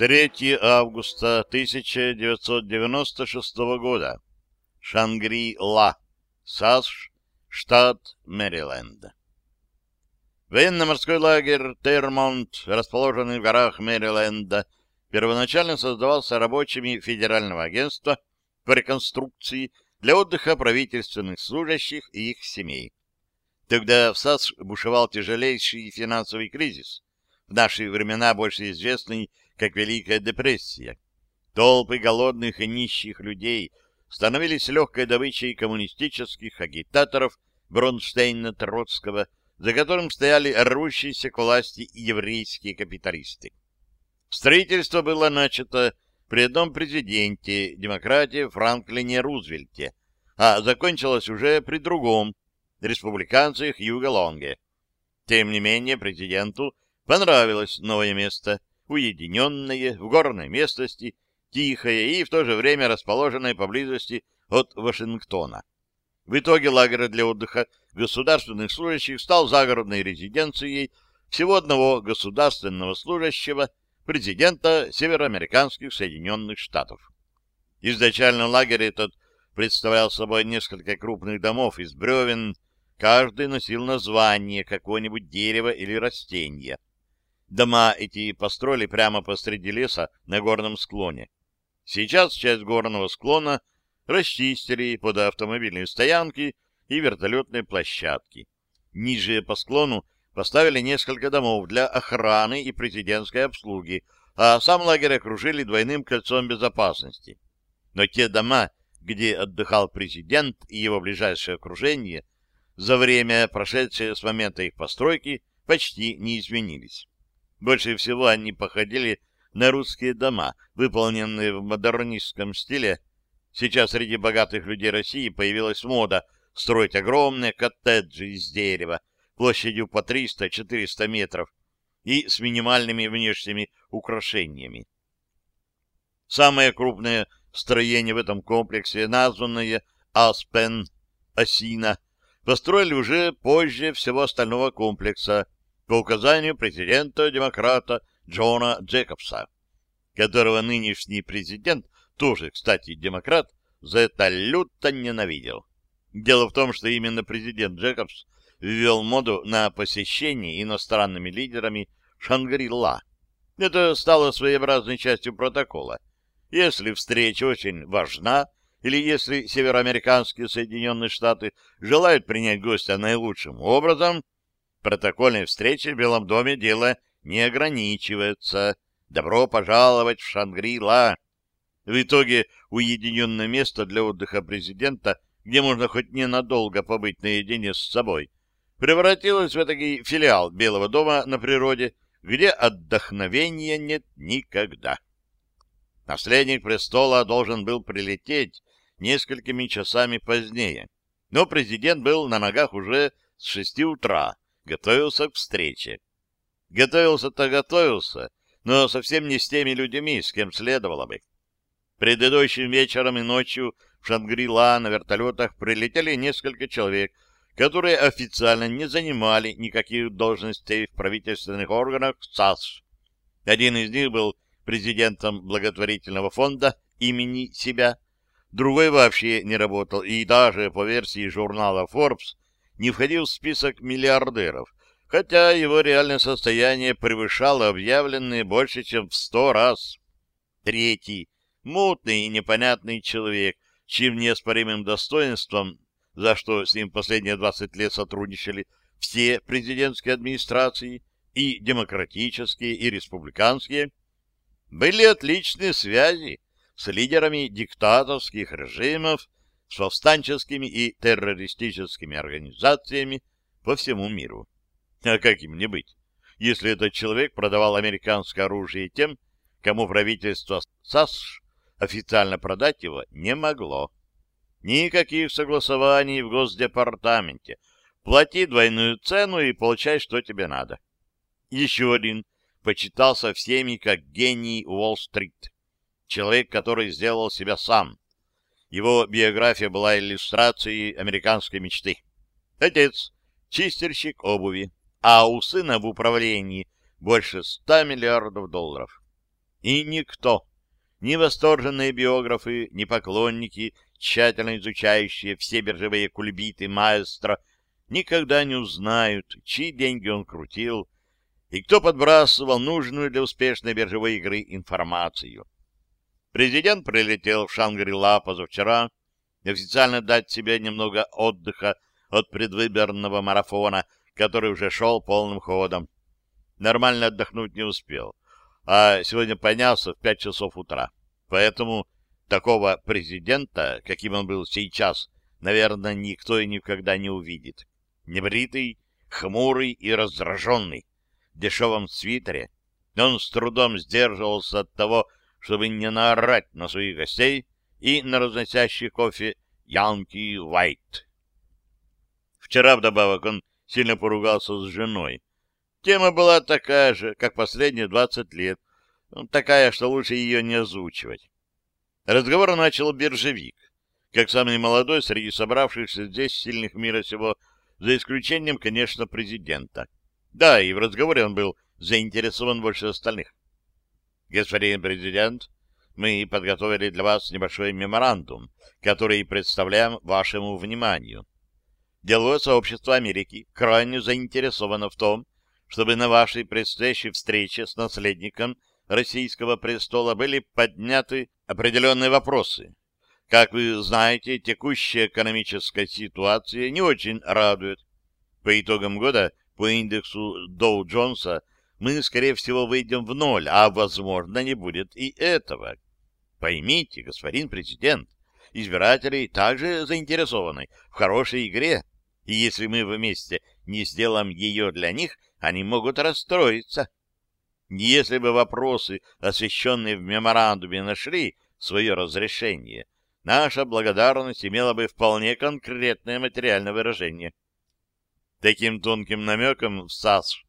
3 августа 1996 года. Шангри-Ла, САСШ, штат Мэриленд. Военно-морской лагерь Термонт, расположенный в горах Мэриленда, первоначально создавался рабочими Федерального агентства по реконструкции для отдыха правительственных служащих и их семей. Тогда в САС бушевал тяжелейший финансовый кризис, в наши времена больше известный как Великая депрессия. Толпы голодных и нищих людей становились легкой добычей коммунистических агитаторов Бронштейна Троцкого, за которым стояли рвущиеся к власти еврейские капиталисты. Строительство было начато при одном президенте, демократии Франклине Рузвельте, а закончилось уже при другом, республиканце Хьюго Лонге. Тем не менее, президенту понравилось новое место, уединенное, в горной местности, тихое и в то же время расположенное поблизости от Вашингтона. В итоге лагерь для отдыха государственных служащих стал загородной резиденцией всего одного государственного служащего, президента североамериканских Соединенных Штатов. Изначально лагерь этот представлял собой несколько крупных домов из бревен, каждый носил название какого-нибудь дерева или растения. Дома эти построили прямо посреди леса на горном склоне. Сейчас часть горного склона расчистили под автомобильные стоянки и вертолетные площадки. Ниже по склону поставили несколько домов для охраны и президентской обслуги, а сам лагерь окружили двойным кольцом безопасности. Но те дома, где отдыхал президент и его ближайшее окружение, за время, прошедшее с момента их постройки, почти не изменились. Больше всего они походили на русские дома, выполненные в модернистском стиле. Сейчас среди богатых людей России появилась мода строить огромные коттеджи из дерева площадью по 300-400 метров и с минимальными внешними украшениями. Самое крупное строение в этом комплексе, названное Аспен, Осина, построили уже позже всего остального комплекса, по указанию президента-демократа Джона Джекобса, которого нынешний президент, тоже, кстати, демократ, за это люто ненавидел. Дело в том, что именно президент Джекобс ввел моду на посещение иностранными лидерами Шангри-Ла. Это стало своеобразной частью протокола. Если встреча очень важна, или если североамериканские Соединенные Штаты желают принять гостя наилучшим образом, протокольной встречи в Белом доме дело не ограничивается. Добро пожаловать в Шангри-Ла. В итоге уединенное место для отдыха президента, где можно хоть ненадолго побыть наедине с собой, превратилось в такой филиал Белого дома на природе, где отдохновения нет никогда. Наследник престола должен был прилететь несколькими часами позднее, но президент был на ногах уже с шести утра, готовился к встрече. Готовился-то готовился, но совсем не с теми людьми, с кем следовало бы. Предыдущим вечером и ночью в Шангри-Ла на вертолетах прилетели несколько человек, которые официально не занимали никаких должностей в правительственных органах САС. Один из них был президентом благотворительного фонда имени себя, другой вообще не работал и даже по версии журнала Forbes не входил в список миллиардеров, хотя его реальное состояние превышало объявленные больше, чем в сто раз. Третий — мутный и непонятный человек, чьим неоспоримым достоинством, за что с ним последние 20 лет сотрудничали все президентские администрации, и демократические, и республиканские, были отличные связи с лидерами диктаторских режимов, с повстанческими и террористическими организациями по всему миру. А как им не быть, если этот человек продавал американское оружие тем, кому правительство САСШ официально продать его не могло. Никаких согласований в Госдепартаменте. Плати двойную цену и получай, что тебе надо. Еще один почитался всеми как гений Уолл-стрит. Человек, который сделал себя сам. Его биография была иллюстрацией американской мечты. Отец — чистильщик обуви, а у сына в управлении больше ста миллиардов долларов. И никто, ни восторженные биографы, ни поклонники, тщательно изучающие все биржевые кульбиты маэстро, никогда не узнают, чьи деньги он крутил и кто подбрасывал нужную для успешной биржевой игры информацию. Президент прилетел в Шангри-Ла позавчера, официально дать себе немного отдыха от предвыборного марафона, который уже шел полным ходом. Нормально отдохнуть не успел, а сегодня поднялся в пять часов утра. Поэтому такого президента, каким он был сейчас, наверное, никто и никогда не увидит. Небритый, хмурый и раздраженный, в дешевом свитере, он с трудом сдерживался от того, чтобы не наорать на своих гостей и на разносящий кофе Янки Уайт. Вчера вдобавок он сильно поругался с женой. Тема была такая же, как последние двадцать лет, ну, такая, что лучше ее не озвучивать. Разговор начал биржевик, как самый молодой среди собравшихся здесь сильных мира сего, за исключением, конечно, президента. Да, и в разговоре он был заинтересован больше остальных. Господин президент, мы подготовили для вас небольшой меморандум, который представляем вашему вниманию. Деловое сообщество Америки крайне заинтересовано в том, чтобы на вашей предстоящей встрече с наследником российского престола были подняты определенные вопросы. Как вы знаете, текущая экономическая ситуация не очень радует. По итогам года по индексу Доу-Джонса мы, скорее всего, выйдем в ноль, а, возможно, не будет и этого. Поймите, господин президент, избиратели также заинтересованы в хорошей игре, и если мы вместе не сделаем ее для них, они могут расстроиться. Если бы вопросы, освещенные в меморандуме, нашли свое разрешение, наша благодарность имела бы вполне конкретное материальное выражение. Таким тонким намеком в САС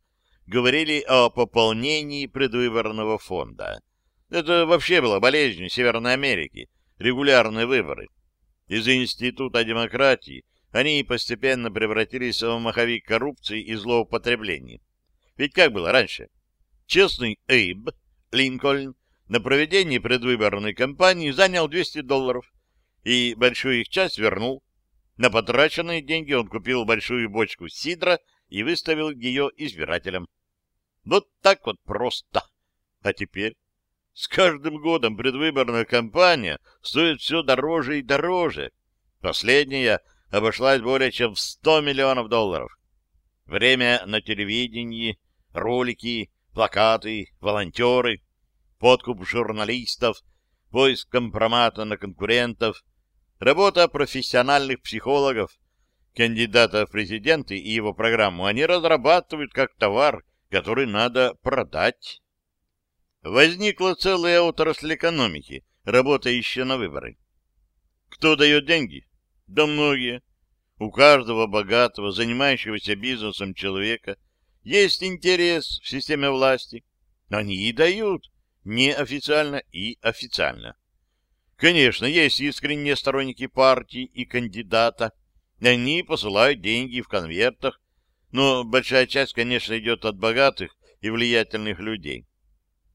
говорили о пополнении предвыборного фонда. Это вообще была болезнь Северной Америки, регулярные выборы. Из-за института демократии они постепенно превратились в маховик коррупции и злоупотреблений. Ведь как было раньше? Честный Эйб Линкольн на проведении предвыборной кампании занял 200 долларов и большую их часть вернул. На потраченные деньги он купил большую бочку сидра и выставил ее избирателям. Вот так вот просто. А теперь? С каждым годом предвыборная кампания стоит все дороже и дороже. Последняя обошлась более чем в 100 миллионов долларов. Время на телевидении, ролики, плакаты, волонтеры, подкуп журналистов, поиск компромата на конкурентов, работа профессиональных психологов, кандидата в президенты и его программу они разрабатывают как товар, который надо продать. Возникла целая отрасль экономики, работающая на выборы. Кто дает деньги? Да многие. У каждого богатого, занимающегося бизнесом человека есть интерес в системе власти. Они и дают, неофициально и официально. Конечно, есть искренние сторонники партии и кандидата. Они посылают деньги в конвертах, но большая часть, конечно, идет от богатых и влиятельных людей.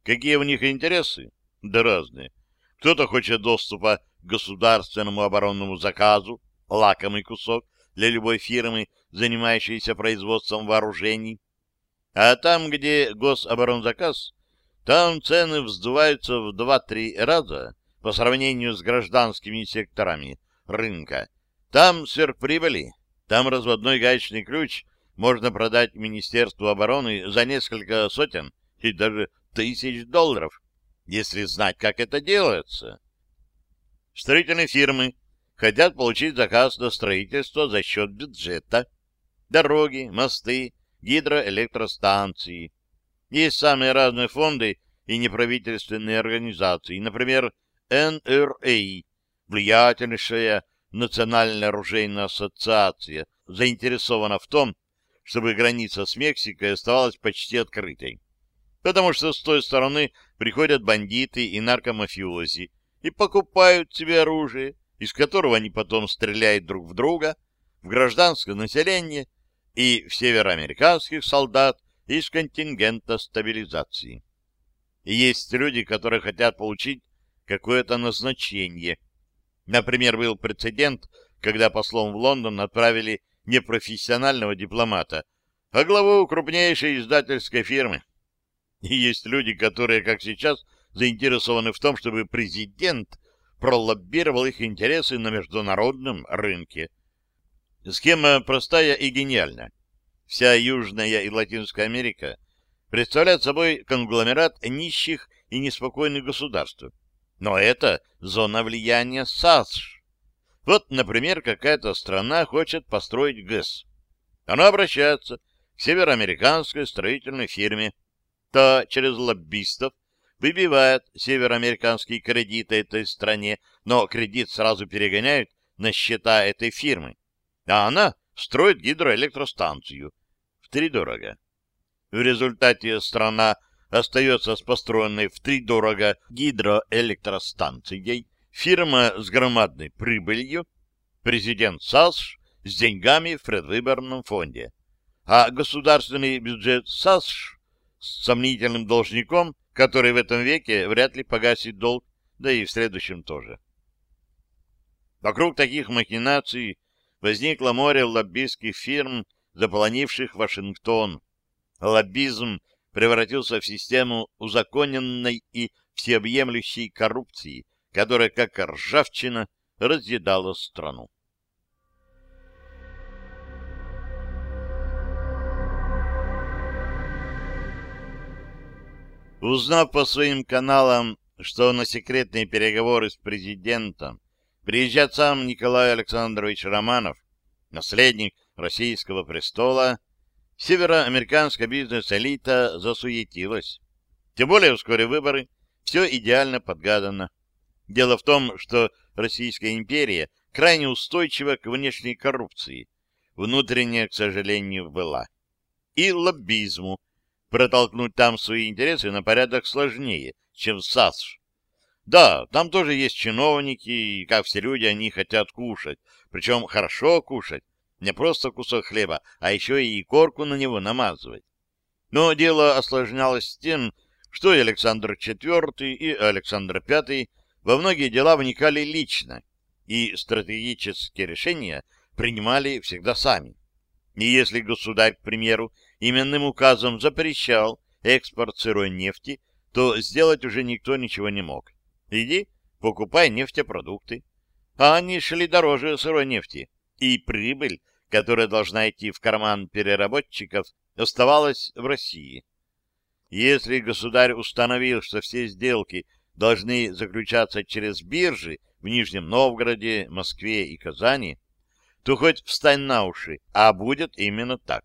Какие у них интересы? Да разные. Кто-то хочет доступа к государственному оборонному заказу, лакомый кусок для любой фирмы, занимающейся производством вооружений. А там, где гособоронзаказ, там цены вздуваются в 2-3 раза по сравнению с гражданскими секторами рынка. Там сверхприбыли, там разводной гаечный ключ — можно продать Министерству обороны за несколько сотен и даже тысяч долларов, если знать, как это делается. Строительные фирмы хотят получить заказ на строительство за счет бюджета. Дороги, мосты, гидроэлектростанции. Есть самые разные фонды и неправительственные организации, например, НРА, влиятельнейшая Национальная оружейная ассоциация, заинтересована в том, чтобы граница с Мексикой оставалась почти открытой. Потому что с той стороны приходят бандиты и наркомафиози и покупают себе оружие, из которого они потом стреляют друг в друга, в гражданское население и в североамериканских солдат из контингента стабилизации. И есть люди, которые хотят получить какое-то назначение. Например, был прецедент, когда послом в Лондон отправили не профессионального дипломата, а главу крупнейшей издательской фирмы. И есть люди, которые, как сейчас, заинтересованы в том, чтобы президент пролоббировал их интересы на международном рынке. Схема простая и гениальна. Вся Южная и Латинская Америка представляет собой конгломерат нищих и неспокойных государств. Но это зона влияния САСШ. Вот, например, какая-то страна хочет построить ГЭС. Она обращается к североамериканской строительной фирме. Та через лоббистов выбивает североамериканские кредиты этой стране, но кредит сразу перегоняют на счета этой фирмы. А она строит гидроэлектростанцию. Втридорого. В результате страна остается с построенной втридорого гидроэлектростанцией, фирма с громадной прибылью, президент САСШ с деньгами в предвыборном фонде, а государственный бюджет САСШ с сомнительным должником, который в этом веке вряд ли погасит долг, да и в следующем тоже. Вокруг таких махинаций возникло море лоббистских фирм, заполонивших Вашингтон. Лоббизм превратился в систему узаконенной и всеобъемлющей коррупции, которая, как ржавчина, разъедала страну. Узнав по своим каналам, что на секретные переговоры с президентом приезжает сам Николай Александрович Романов, наследник российского престола, североамериканская бизнес-элита засуетилась. Тем более вскоре выборы, все идеально подгадано. Дело в том, что Российская империя крайне устойчива к внешней коррупции. Внутренняя, к сожалению, была. И лоббизму. Протолкнуть там свои интересы на порядок сложнее, чем в САСШ. Да, там тоже есть чиновники, и, как все люди, они хотят кушать. Причем хорошо кушать. Не просто кусок хлеба, а еще и корку на него намазывать. Но дело осложнялось тем, что и Александр IV, и Александр V во многие дела вникали лично, и стратегические решения принимали всегда сами. И если государь, к примеру, именным указом запрещал экспорт сырой нефти, то сделать уже никто ничего не мог. Иди, покупай нефтепродукты. А они шли дороже сырой нефти. И прибыль, которая должна идти в карман переработчиков, оставалась в России. Если государь установил, что все сделки должны заключаться через биржи в Нижнем Новгороде, Москве и Казани, то хоть встань на уши, а будет именно так.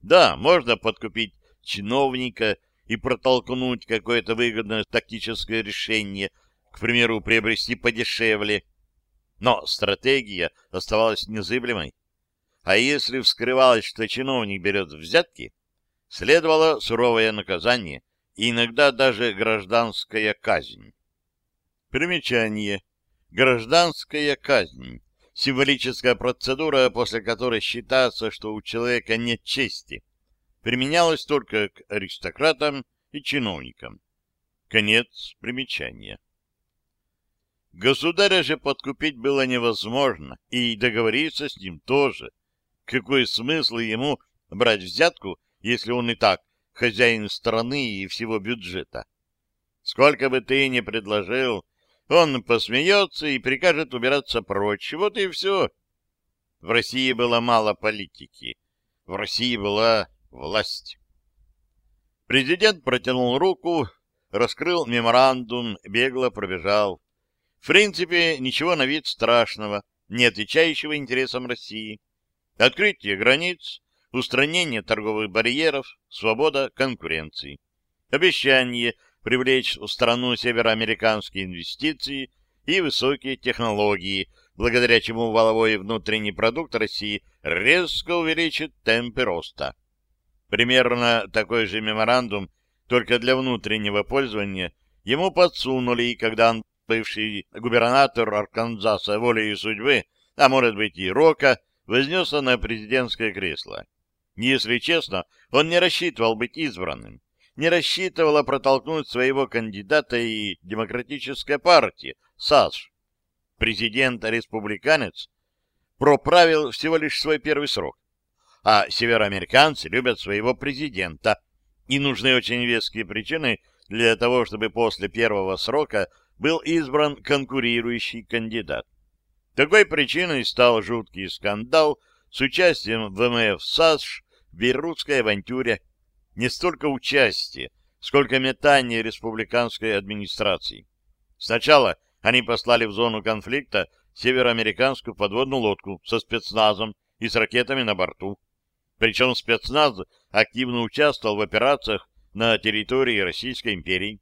Да, можно подкупить чиновника и протолкнуть какое-то выгодное тактическое решение, к примеру, приобрести подешевле, но стратегия оставалась незыблемой. А если вскрывалось, что чиновник берет взятки, следовало суровое наказание, иногда даже гражданская казнь. Примечание. Гражданская казнь. Символическая процедура, после которой считается, что у человека нет чести. Применялась только к аристократам и чиновникам. Конец примечания. Государя же подкупить было невозможно, и договориться с ним тоже. Какой смысл ему брать взятку, если он и так хозяин страны и всего бюджета. Сколько бы ты ни предложил, он посмеется и прикажет убираться прочь. Вот и все. В России было мало политики. В России была власть. Президент протянул руку, раскрыл меморандум, бегло пробежал. В принципе, ничего на вид страшного, не отвечающего интересам России. Открытие границ, устранение торговых барьеров, свобода конкуренции. Обещание привлечь в страну североамериканские инвестиции и высокие технологии, благодаря чему валовой внутренний продукт России резко увеличит темпы роста. Примерно такой же меморандум, только для внутреннего пользования, ему подсунули, когда он, бывший губернатор Арканзаса волей судьбы, а может быть и Рока, вознесся на президентское кресло. Если честно, он не рассчитывал быть избранным. не рассчитывала протолкнуть своего кандидата и демократическая партия, САС. Президент-республиканец проправил всего лишь свой первый срок, а североамериканцы любят своего президента, и нужны очень веские причины для того, чтобы после первого срока был избран конкурирующий кандидат. Такой причиной стал жуткий скандал с участием ВМФ САСШ в Бейрутской авантюре. Не столько участие, сколько метание республиканской администрации. Сначала они послали в зону конфликта североамериканскую подводную лодку со спецназом и с ракетами на борту. Причем спецназ активно участвовал в операциях на территории Российской империи.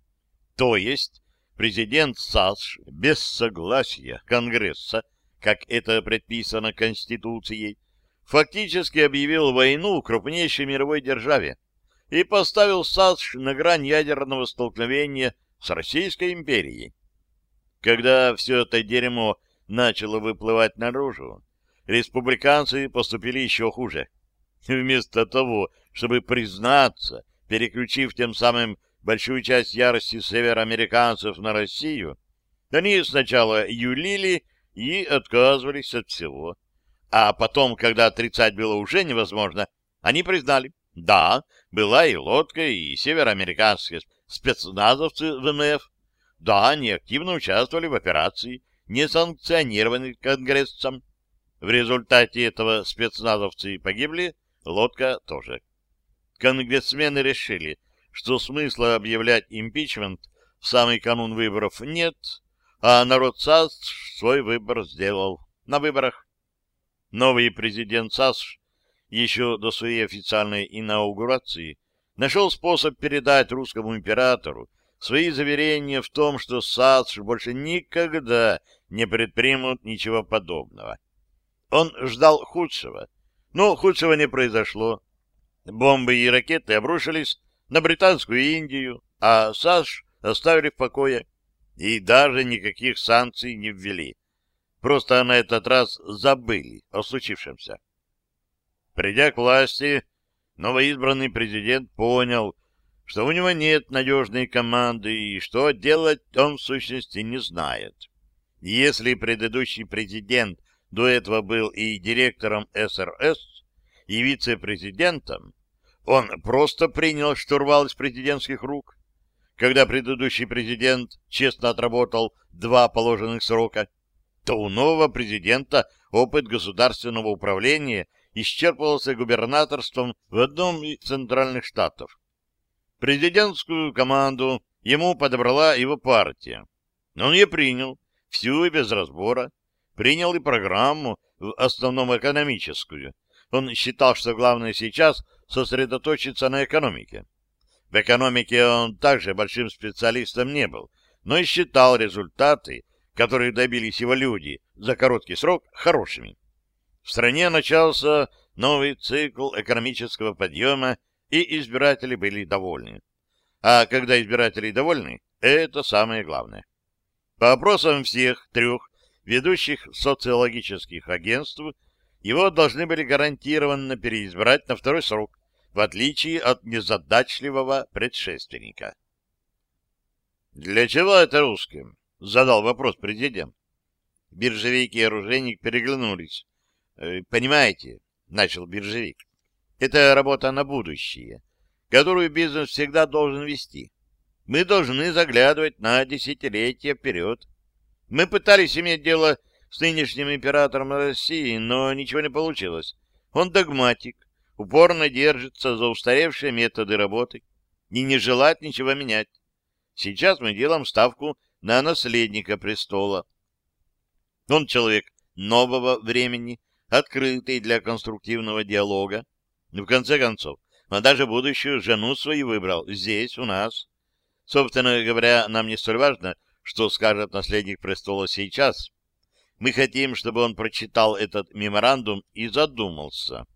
То есть президент САС без согласия Конгресса, как это предписано Конституцией, фактически объявил войну крупнейшей мировой державе и поставил САС на грань ядерного столкновения с Российской империей. Когда все это дерьмо начало выплывать наружу, республиканцы поступили еще хуже. Вместо того, чтобы признаться, переключив тем самым большую часть ярости североамериканцев на Россию, они сначала юлили и отказывались от всего. А потом, когда отрицать было уже невозможно, они признали, да, была и лодка, и североамериканские спецназовцы ВМФ, да, они активно участвовали в операции, не санкционированной Конгрессом. В результате этого спецназовцы погибли, лодка тоже. Конгрессмены решили, что смысла объявлять импичмент в самый канун выборов нет, а народ САС свой выбор сделал на выборах. Новый президент САС еще до своей официальной инаугурации нашел способ передать русскому императору свои заверения в том, что САС больше никогда не предпримут ничего подобного. Он ждал худшего, но худшего не произошло. Бомбы и ракеты обрушились на Британскую Индию, а САШ оставили в покое и даже никаких санкций не ввели. Просто на этот раз забыли о случившемся. Придя к власти, новоизбранный президент понял, что у него нет надежной команды и что делать он в сущности не знает. Если предыдущий президент до этого был и директором СРС, и вице-президентом, он просто принял штурвал из президентских рук. Когда предыдущий президент честно отработал два положенных срока, то у нового президента опыт государственного управления исчерпывался губернаторством в одном из центральных штатов. Президентскую команду ему подобрала его партия. Но он ее принял, всю и без разбора, принял и программу, в основном экономическую. Он считал, что главное сейчас сосредоточиться на экономике. В экономике он также большим специалистом не был, но и считал результаты, которые добились его люди за короткий срок, хорошими. В стране начался новый цикл экономического подъема, и избиратели были довольны. А когда избиратели довольны, это самое главное. По опросам всех трех ведущих социологических агентств, его должны были гарантированно переизбрать на второй срок, в отличие от незадачливого предшественника. «Для чего это русским?» — задал вопрос президент. Биржевик и оружейник переглянулись. «Э, «Понимаете», — начал биржевик, — «это работа на будущее, которую бизнес всегда должен вести. Мы должны заглядывать на десятилетия вперед. Мы пытались иметь дело с нынешним императором России, но ничего не получилось. Он догматик, упорно держится за устаревшие методы работы и не желает ничего менять. Сейчас мы делаем ставку на наследника престола. Он человек нового времени, открытый для конструктивного диалога. В конце концов, он даже будущую жену свою выбрал здесь, у нас. Собственно говоря, нам не столь важно, что скажет наследник престола сейчас. Мы хотим, чтобы он прочитал этот меморандум и задумался.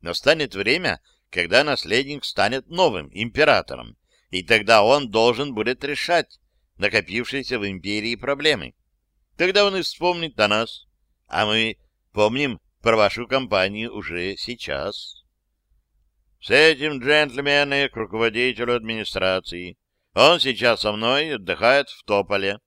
Настанет время, когда наследник станет новым императором, и тогда он должен будет решать накопившиеся в империи проблемы. Тогда он и вспомнит о нас, а мы помним про вашу компанию уже сейчас. С этим джентльмены к руководителю администрации. Он сейчас со мной отдыхает в Тополе.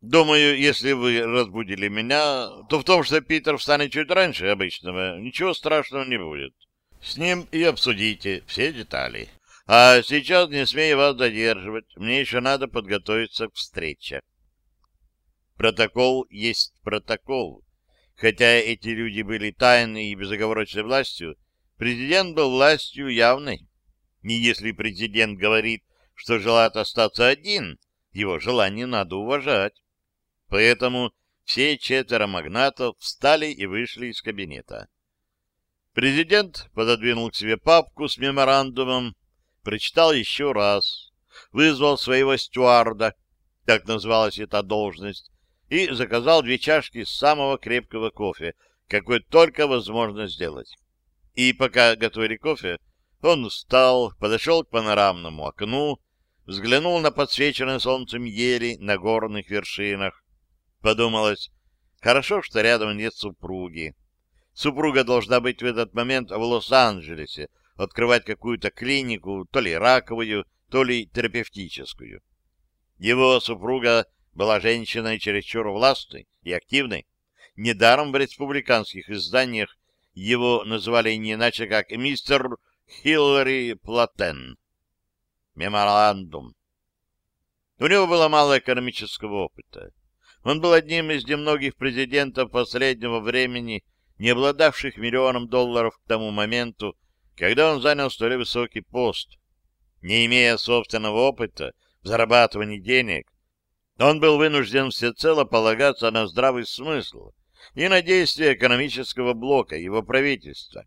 Думаю, если вы разбудили меня, то в том, что Питер встанет чуть раньше обычного, ничего страшного не будет. С ним и обсудите все детали. А сейчас не смею вас задерживать. Мне еще надо подготовиться к встрече. Протокол есть протокол. Хотя эти люди были тайной и безоговорочной властью, президент был властью явной. И если президент говорит, что желает остаться один, его желание надо уважать. Поэтому все четверо магнатов встали и вышли из кабинета. Президент пододвинул к себе папку с меморандумом, прочитал еще раз, вызвал своего стюарда, так называлась эта должность, и заказал две чашки самого крепкого кофе, какой только возможно сделать. И пока готовили кофе, он встал, подошел к панорамному окну, взглянул на подсвеченные солнцем ели на горных вершинах, Подумалось, хорошо, что рядом нет супруги. Супруга должна быть в этот момент в Лос-Анджелесе, открывать какую-то клинику, то ли раковую, то ли терапевтическую. Его супруга была женщиной чересчур властной и активной. Недаром в республиканских изданиях его называли не иначе, как мистер Хиллари Платен. Меморандум. У него было мало экономического опыта. Он был одним из немногих президентов последнего времени, не обладавших миллионом долларов к тому моменту, когда он занял столь высокий пост. Не имея собственного опыта в зарабатывании денег, он был вынужден всецело полагаться на здравый смысл и на действия экономического блока его правительства.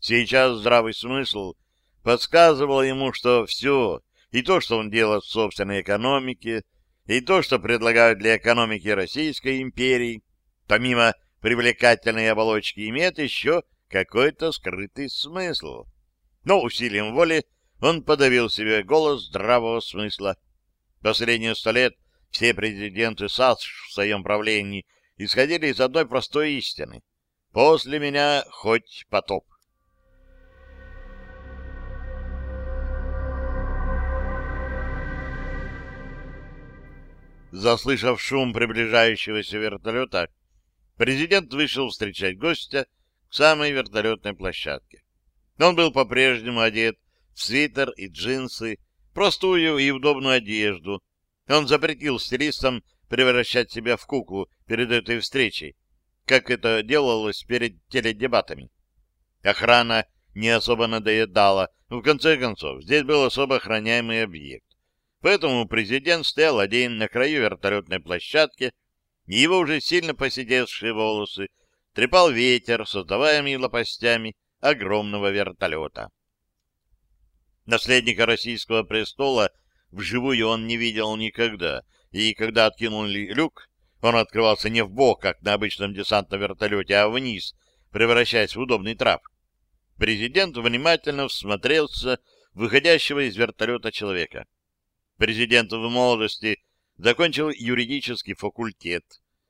Сейчас здравый смысл подсказывал ему, что все, и то, что он делает в собственной экономике, и то, что предлагают для экономики Российской империи, помимо привлекательной оболочки, имеет еще какой-то скрытый смысл. Но усилием воли он подавил себе голос здравого смысла. Последние сто лет все президенты САС в своем правлении исходили из одной простой истины. После меня хоть потоп. Заслышав шум приближающегося вертолета, президент вышел встречать гостя к самой вертолетной площадке. Он был по-прежнему одет в свитер и джинсы, простую и удобную одежду. Он запретил стилистам превращать себя в куклу перед этой встречей, как это делалось перед теледебатами. Охрана не особо надоедала, в конце концов здесь был особо охраняемый объект. Поэтому президент стоял один на краю вертолетной площадки, и его уже сильно посидевшие волосы трепал ветер, создаваемый лопастями огромного вертолета. Наследника российского престола вживую он не видел никогда, и когда откинули люк, он открывался не в бок, как на обычном десантном вертолете, а вниз, превращаясь в удобный трап. Президент внимательно всмотрелся выходящего из вертолета человека. Президент в молодости закончил юридический факультет,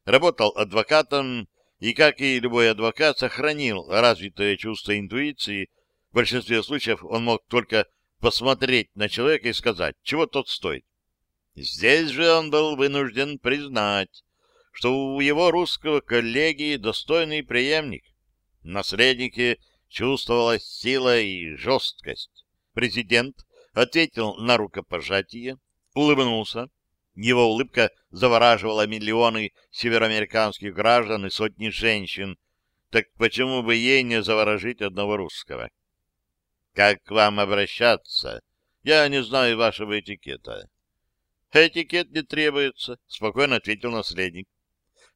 работал адвокатом и, как и любой адвокат, сохранил развитое чувство интуиции. В большинстве случаев он мог только посмотреть на человека и сказать, чего тот стоит. Здесь же он был вынужден признать, что у его русского коллеги достойный преемник. В наследнике чувствовалась сила и жесткость. Президент ответил на рукопожатие, улыбнулся. Его улыбка завораживала миллионы североамериканских граждан и сотни женщин. Так почему бы ей не заворожить одного русского? Как к вам обращаться? Я не знаю вашего этикета. Этикет не требуется, спокойно ответил наследник.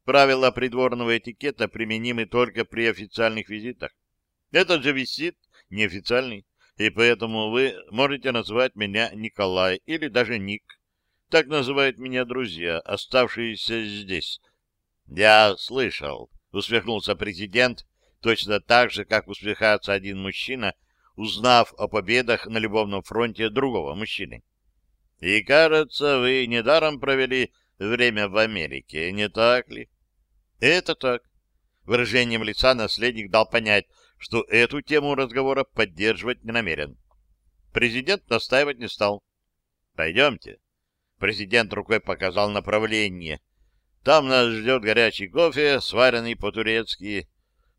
Правила придворного этикета применимы только при официальных визитах. Этот же визит неофициальный и поэтому вы можете назвать меня Николай или даже Ник. Так называют меня друзья, оставшиеся здесь. — Я слышал, — усмехнулся президент, точно так же, как усмехается один мужчина, узнав о победах на любовном фронте другого мужчины. — И, кажется, вы недаром провели время в Америке, не так ли? — Это так. Выражением лица наследник дал понять, что эту тему разговора поддерживать не намерен. Президент настаивать не стал. «Пойдемте». Президент рукой показал направление. «Там нас ждет горячий кофе, сваренный по-турецки.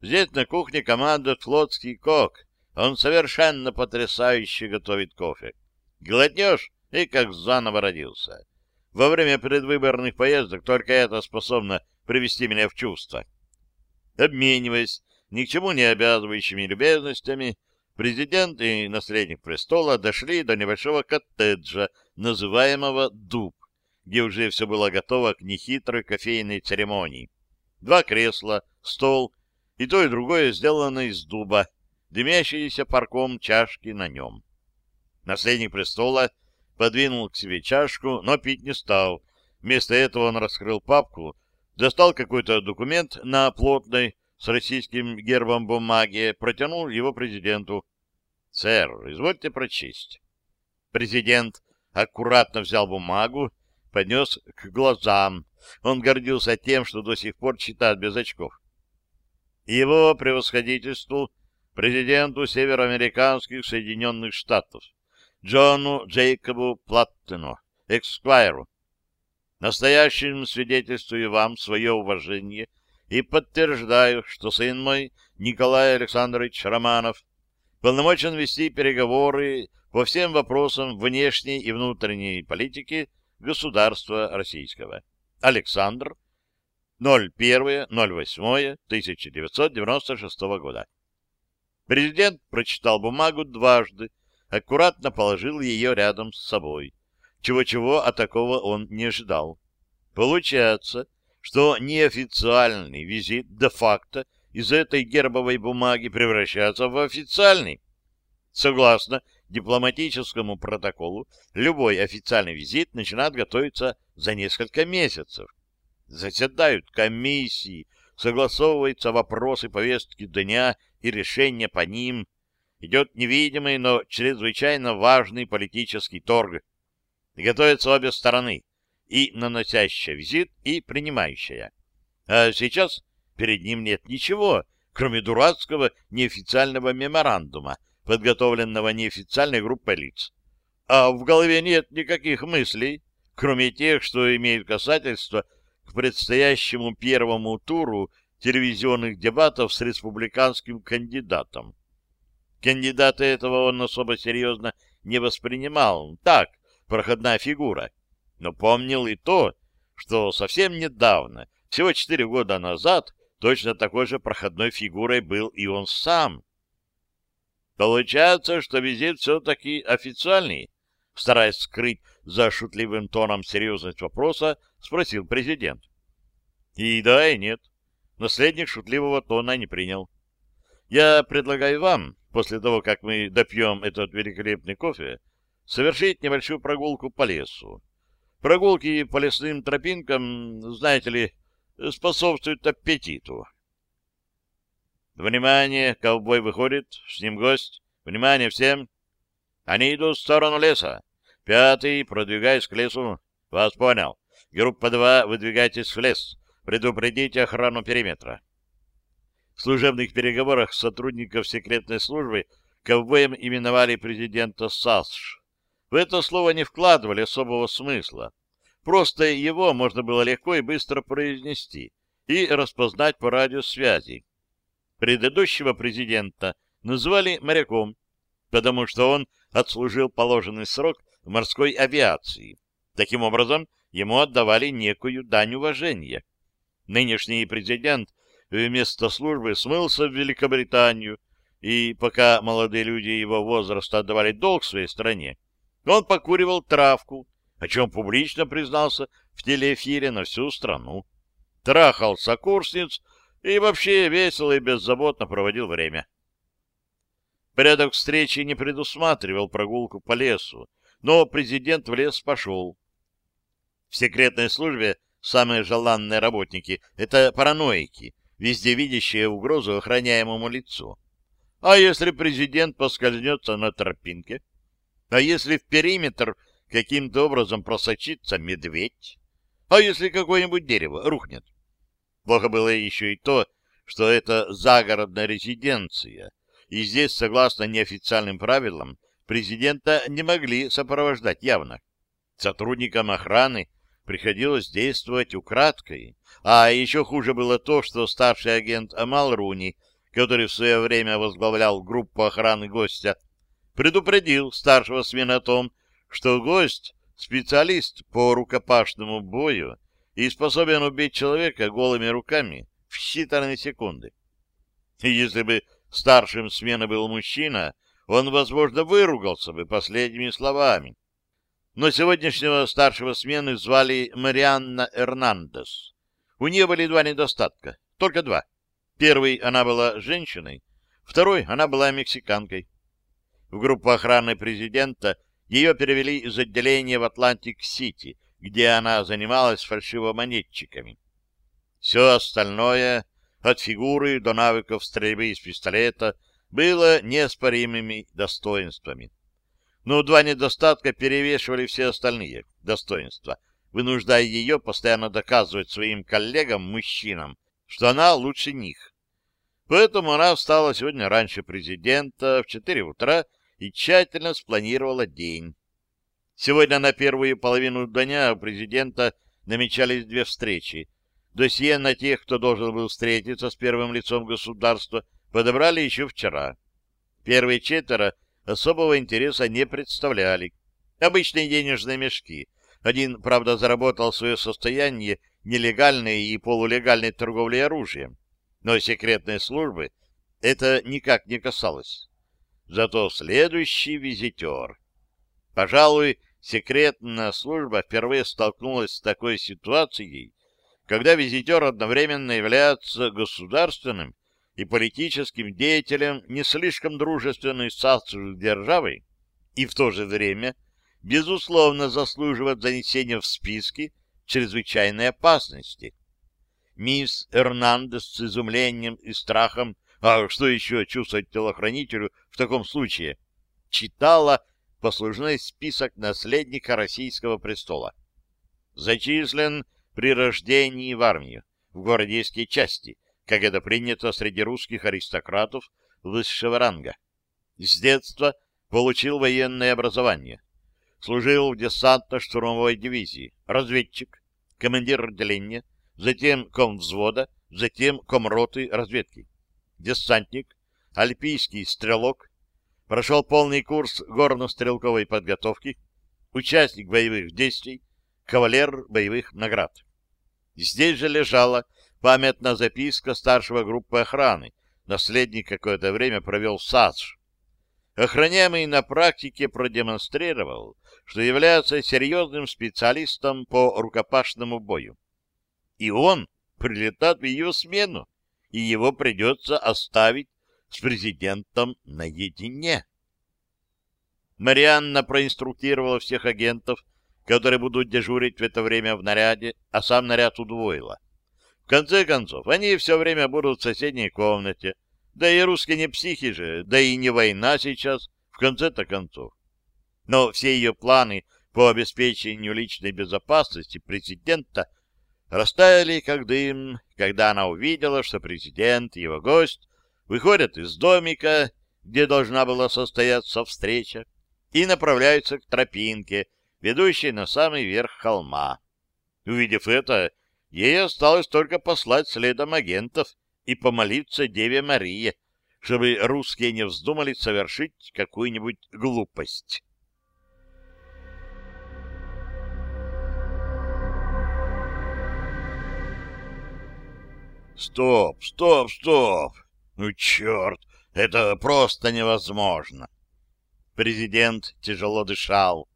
Здесь на кухне командует флотский кок. Он совершенно потрясающе готовит кофе. Глотнешь и как заново родился. Во время предвыборных поездок только это способно привести меня в чувство». Обмениваясь ни к чему не обязывающими любезностями, президент и наследник престола дошли до небольшого коттеджа, называемого «Дуб», где уже все было готово к нехитрой кофейной церемонии. Два кресла, стол, и то и другое сделано из дуба, дымящиеся парком чашки на нем. Наследник престола подвинул к себе чашку, но пить не стал. Вместо этого он раскрыл папку, достал какой-то документ на плотной, с российским гербом бумаги, протянул его президенту. — Сэр, извольте прочесть. Президент аккуратно взял бумагу, поднес к глазам. Он гордился тем, что до сих пор читает без очков. Его превосходительству, президенту североамериканских Соединенных Штатов, Джону Джейкобу Платтену, эксквайру, настоящим свидетельствую вам свое уважение и подтверждаю, что сын мой, Николай Александрович Романов, полномочен вести переговоры по всем вопросам внешней и внутренней политики государства российского. Александр, 01.08.1996 года. Президент прочитал бумагу дважды, аккуратно положил ее рядом с собой. Чего-чего, а такого он не ожидал. Получается, что неофициальный визит де-факто из этой гербовой бумаги превращается в официальный. Согласно дипломатическому протоколу, любой официальный визит начинает готовиться за несколько месяцев. Заседают комиссии, согласовываются вопросы повестки дня и решения по ним. Идет невидимый, но чрезвычайно важный политический торг. Готовятся обе стороны и наносящая визит, и принимающая. А сейчас перед ним нет ничего, кроме дурацкого неофициального меморандума, подготовленного неофициальной группой лиц. А в голове нет никаких мыслей, кроме тех, что имеют касательство к предстоящему первому туру телевизионных дебатов с республиканским кандидатом. Кандидата этого он особо серьезно не воспринимал. Так, проходная фигура но помнил и то, что совсем недавно, всего четыре года назад, точно такой же проходной фигурой был и он сам. Получается, что визит все-таки официальный? Стараясь скрыть за шутливым тоном серьезность вопроса, спросил президент. И да, и нет. Наследник шутливого тона не принял. Я предлагаю вам, после того, как мы допьем этот великолепный кофе, совершить небольшую прогулку по лесу. Прогулки по лесным тропинкам, знаете ли, способствуют аппетиту. Внимание, ковбой выходит, с ним гость. Внимание всем. Они идут в сторону леса. Пятый, продвигаясь к лесу. Вас понял. Группа 2, выдвигайтесь в лес. Предупредите охрану периметра. В служебных переговорах сотрудников секретной службы ковбоем именовали президента САСШ. В это слово не вкладывали особого смысла. Просто его можно было легко и быстро произнести и распознать по радиосвязи. Предыдущего президента называли моряком, потому что он отслужил положенный срок в морской авиации. Таким образом, ему отдавали некую дань уважения. Нынешний президент вместо службы смылся в Великобританию, и пока молодые люди его возраста отдавали долг своей стране, он покуривал травку, о чем публично признался в телеэфире на всю страну. Трахал сокурсниц и вообще весело и беззаботно проводил время. Порядок встречи не предусматривал прогулку по лесу, но президент в лес пошел. В секретной службе самые желанные работники — это параноики, везде видящие угрозу охраняемому лицу. А если президент поскользнется на тропинке? А если в периметр каким-то образом просочится медведь? А если какое-нибудь дерево рухнет? Плохо было еще и то, что это загородная резиденция, и здесь, согласно неофициальным правилам, президента не могли сопровождать явно. Сотрудникам охраны приходилось действовать украдкой, а еще хуже было то, что старший агент Амал Руни, который в свое время возглавлял группу охраны гостя, предупредил старшего смены о том, что гость — специалист по рукопашному бою и способен убить человека голыми руками в считанные секунды. И если бы старшим смены был мужчина, он, возможно, выругался бы последними словами. Но сегодняшнего старшего смены звали Марианна Эрнандес. У нее были два недостатка, только два. Первый — она была женщиной, второй — она была мексиканкой. В группу охраны президента ее перевели из отделения в Атлантик-Сити, где она занималась фальшивомонетчиками. Все остальное, от фигуры до навыков стрельбы из пистолета, было неоспоримыми достоинствами. Но два недостатка перевешивали все остальные достоинства, вынуждая ее постоянно доказывать своим коллегам-мужчинам, что она лучше них. Поэтому она встала сегодня раньше президента в 4 утра и тщательно спланировала день. Сегодня на первую половину дня у президента намечались две встречи. Досье на тех, кто должен был встретиться с первым лицом государства, подобрали еще вчера. Первые четверо особого интереса не представляли. Обычные денежные мешки. Один, правда, заработал свое состояние нелегальной и полулегальной торговлей оружием. Но секретной службы это никак не касалось. Зато следующий визитер. Пожалуй, секретная служба впервые столкнулась с такой ситуацией, когда визитер одновременно является государственным и политическим деятелем не слишком дружественной с державой и в то же время, безусловно, заслуживает занесения в списки чрезвычайной опасности. Мисс Эрнандес с изумлением и страхом, а что еще чувствовать телохранителю в таком случае, читала послужной список наследника российского престола. Зачислен при рождении в армию, в гвардейские части, как это принято среди русских аристократов высшего ранга. С детства получил военное образование. Служил в десантно-штурмовой дивизии, разведчик, командир отделения, затем комвзвода, затем комроты разведки. Десантник, альпийский стрелок, прошел полный курс горно-стрелковой подготовки, участник боевых действий, кавалер боевых наград. Здесь же лежала памятная записка старшего группы охраны. Наследник какое-то время провел САДЖ. Охраняемый на практике продемонстрировал, что является серьезным специалистом по рукопашному бою. И он прилетает в ее смену, и его придется оставить с президентом наедине. Марианна проинструктировала всех агентов, которые будут дежурить в это время в наряде, а сам наряд удвоила. В конце концов, они все время будут в соседней комнате. Да и русские не психи же, да и не война сейчас, в конце-то концов. Но все ее планы по обеспечению личной безопасности президента растаяли как дым, когда она увидела, что президент и его гость выходят из домика, где должна была состояться встреча, и направляются к тропинке, ведущей на самый верх холма. Увидев это, ей осталось только послать следом агентов и помолиться Деве Марии, чтобы русские не вздумали совершить какую-нибудь глупость. Стоп, стоп, стоп! Ну, черт, это просто невозможно. Президент тяжело дышал.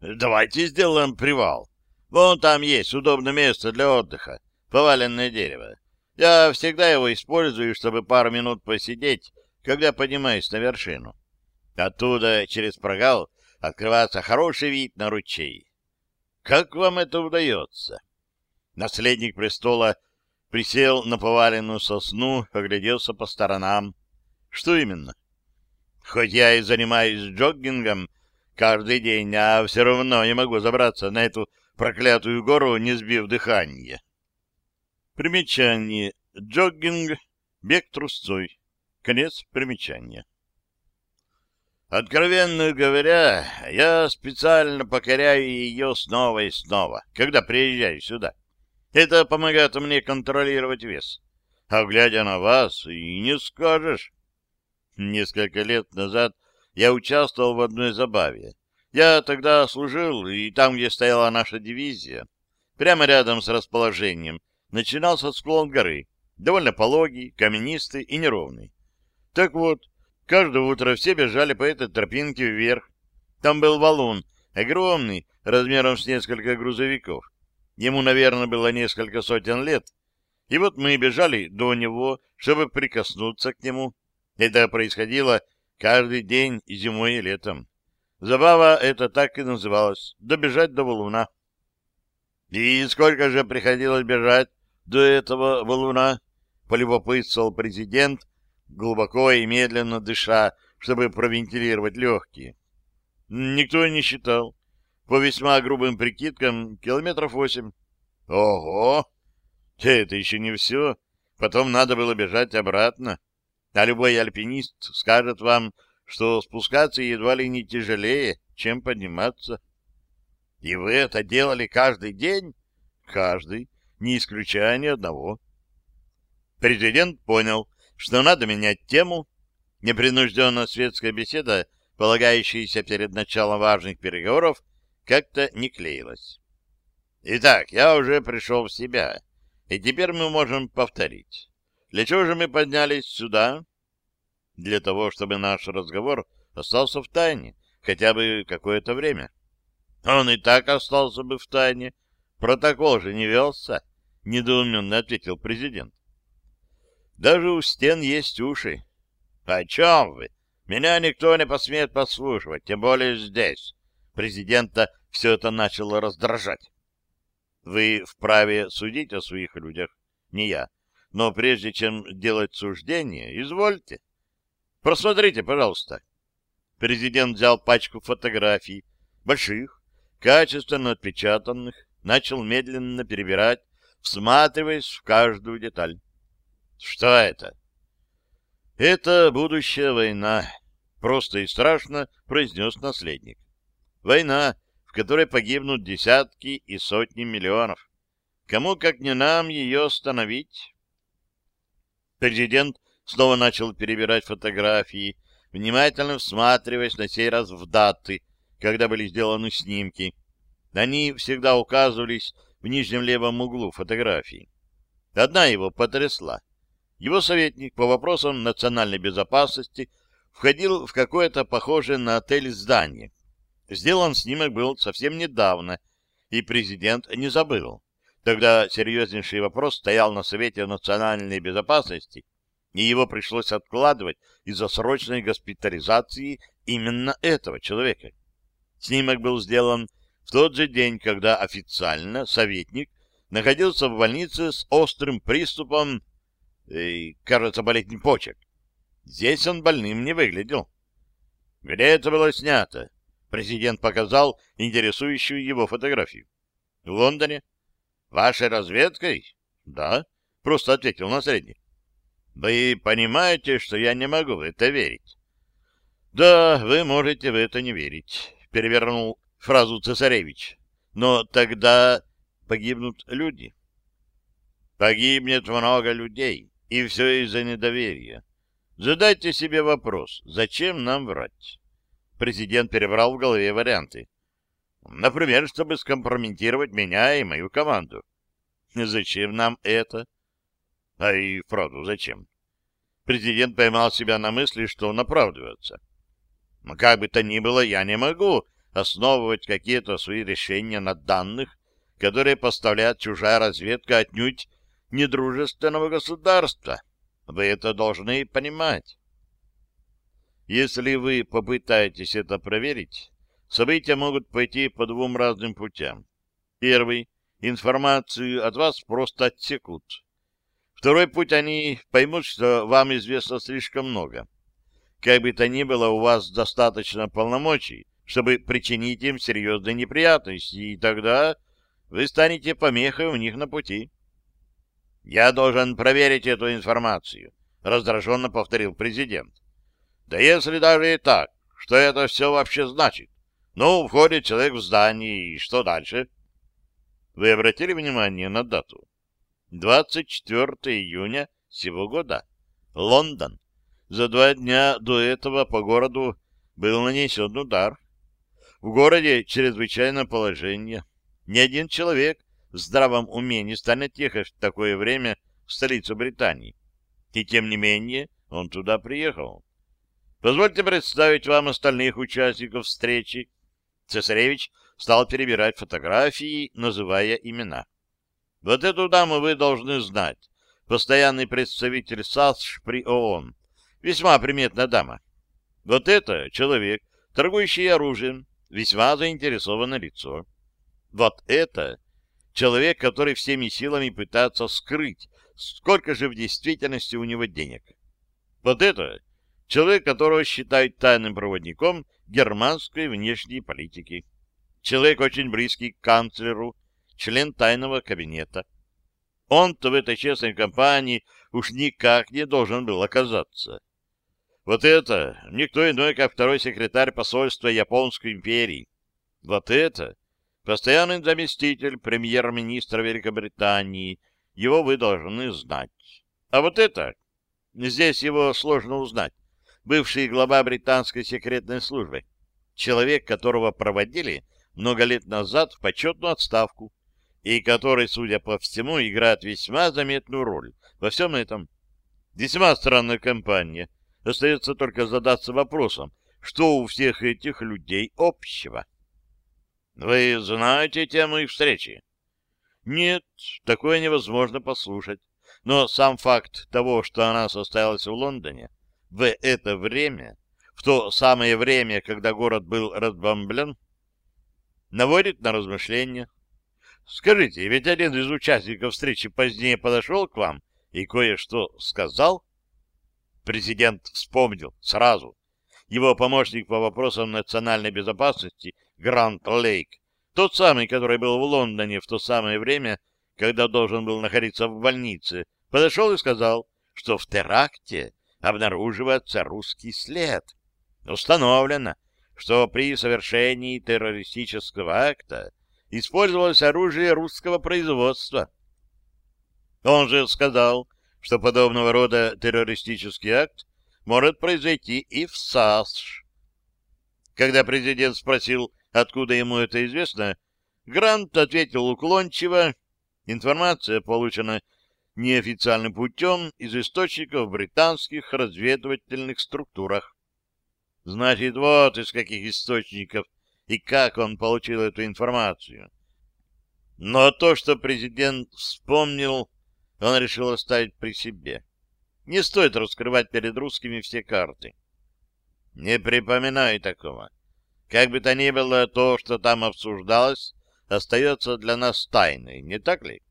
Давайте сделаем привал. Вон там есть удобное место для отдыха, поваленное дерево. Я всегда его использую, чтобы пару минут посидеть, когда поднимаюсь на вершину. Оттуда через прогал открывается хороший вид на ручей. Как вам это удается? Наследник престола присел на поваленную сосну, огляделся по сторонам. Что именно? Хоть я и занимаюсь джоггингом каждый день, а все равно не могу забраться на эту проклятую гору, не сбив дыхание. Примечание. Джоггинг. Бег трусцой. Конец примечания. Откровенно говоря, я специально покоряю ее снова и снова, когда приезжаю сюда. Это помогает мне контролировать вес. А глядя на вас, и не скажешь. Несколько лет назад я участвовал в одной забаве. Я тогда служил, и там, где стояла наша дивизия, прямо рядом с расположением, начинался склон горы, довольно пологий, каменистый и неровный. Так вот, каждое утро все бежали по этой тропинке вверх. Там был валун, огромный, размером с несколько грузовиков. Ему, наверное, было несколько сотен лет. И вот мы бежали до него, чтобы прикоснуться к нему. Это происходило каждый день и зимой, и летом. Забава это так и называлась — добежать до валуна. И сколько же приходилось бежать до этого валуна? — полюбопытствовал президент, глубоко и медленно дыша, чтобы провентилировать легкие. Никто не считал. По весьма грубым прикидкам, километров восемь. Ого! Это еще не все. Потом надо было бежать обратно. А любой альпинист скажет вам, что спускаться едва ли не тяжелее, чем подниматься. И вы это делали каждый день? Каждый, не исключая ни одного. Президент понял, что надо менять тему. Непринужденная светская беседа, полагающаяся перед началом важных переговоров, как-то не клеилась. Итак, я уже пришел в себя, и теперь мы можем повторить. Для чего же мы поднялись сюда? Для того, чтобы наш разговор остался в тайне, хотя бы какое-то время. Он и так остался бы в тайне. Протокол же не велся, — недоуменно ответил президент. Даже у стен есть уши. — О чем вы? Меня никто не посмеет послушивать, тем более здесь. Президента все это начало раздражать. Вы вправе судить о своих людях, не я. Но прежде чем делать суждение, извольте. Просмотрите, пожалуйста. Президент взял пачку фотографий, больших, качественно отпечатанных, начал медленно перебирать, всматриваясь в каждую деталь. Что это? Это будущая война, просто и страшно произнес наследник. Война, в которой погибнут десятки и сотни миллионов. Кому, как не нам, ее остановить? Президент снова начал перебирать фотографии, внимательно всматриваясь на сей раз в даты, когда были сделаны снимки. Они всегда указывались в нижнем левом углу фотографии. Одна его потрясла. Его советник по вопросам национальной безопасности входил в какое-то похожее на отель здание. Сделан снимок был совсем недавно, и президент не забыл. Тогда серьезнейший вопрос стоял на Совете национальной безопасности, и его пришлось откладывать из-за срочной госпитализации именно этого человека. Снимок был сделан в тот же день, когда официально советник находился в больнице с острым приступом и, кажется, болезнь почек. Здесь он больным не выглядел. Где это было снято? Президент показал интересующую его фотографию. В Лондоне. Вашей разведкой? Да, просто ответил наследник. Вы понимаете, что я не могу в это верить? Да, вы можете в это не верить, перевернул фразу цесаревич. Но тогда погибнут люди. Погибнет много людей. И все из-за недоверия. Задайте себе вопрос, зачем нам врать? Президент перебрал в голове варианты. Например, чтобы скомпрометировать меня и мою команду. Зачем нам это? А и вправду, зачем? Президент поймал себя на мысли, что он оправдывается. Но как бы то ни было, я не могу основывать какие-то свои решения на данных, которые поставляет чужая разведка отнюдь недружественного государства. Вы это должны понимать. Если вы попытаетесь это проверить, события могут пойти по двум разным путям. Первый — информацию от вас просто отсекут. Второй путь — они поймут, что вам известно слишком много. Как бы то ни было, у вас достаточно полномочий, чтобы причинить им серьезные неприятности, и тогда вы станете помехой у них на пути. Я должен проверить эту информацию. раздраженно повторил президент. Да если даже и так, что это все вообще значит? Ну, входит человек в здание, и что дальше? Вы обратили внимание на дату? 24 июня сего года. Лондон. За два дня до этого по городу был нанесен удар. В городе чрезвычайное положение. Ни один человек в здравом уме не станет ехать в такое время в столицу Британии. И тем не менее он туда приехал. Позвольте представить вам остальных участников встречи. Цесаревич стал перебирать фотографии, называя имена. Вот эту даму вы должны знать. Постоянный представитель САСШ при ООН. Весьма приметная дама. Вот это человек, торгующий оружием, весьма заинтересованное лицо. Вот это человек, который всеми силами пытается скрыть, сколько же в действительности у него денег. Вот это человек, которого считают тайным проводником германской внешней политики. Человек очень близкий к канцлеру, член тайного кабинета. Он-то в этой честной компании уж никак не должен был оказаться. Вот это никто иной, как второй секретарь посольства Японской империи. Вот это постоянный заместитель премьер-министра Великобритании. Его вы должны знать. А вот это, здесь его сложно узнать, бывший глава британской секретной службы, человек, которого проводили много лет назад в почетную отставку, и который, судя по всему, играет весьма заметную роль во всем этом. Весьма странная компания. Остается только задаться вопросом, что у всех этих людей общего. Вы знаете тему их встречи? Нет, такое невозможно послушать. Но сам факт того, что она состоялась в Лондоне, в это время, в то самое время, когда город был разбомблен, наводит на размышления. Скажите, ведь один из участников встречи позднее подошел к вам и кое-что сказал? Президент вспомнил сразу. Его помощник по вопросам национальной безопасности Грант Лейк, тот самый, который был в Лондоне в то самое время, когда должен был находиться в больнице, подошел и сказал, что в теракте обнаруживается русский след. Установлено, что при совершении террористического акта использовалось оружие русского производства. Он же сказал, что подобного рода террористический акт может произойти и в САСШ. Когда президент спросил, откуда ему это известно, Грант ответил уклончиво, информация получена неофициальным путем из источников в британских разведывательных структурах. Значит, вот из каких источников и как он получил эту информацию. Но то, что президент вспомнил, он решил оставить при себе. Не стоит раскрывать перед русскими все карты. Не припоминаю такого. Как бы то ни было, то, что там обсуждалось, остается для нас тайной, не так ли?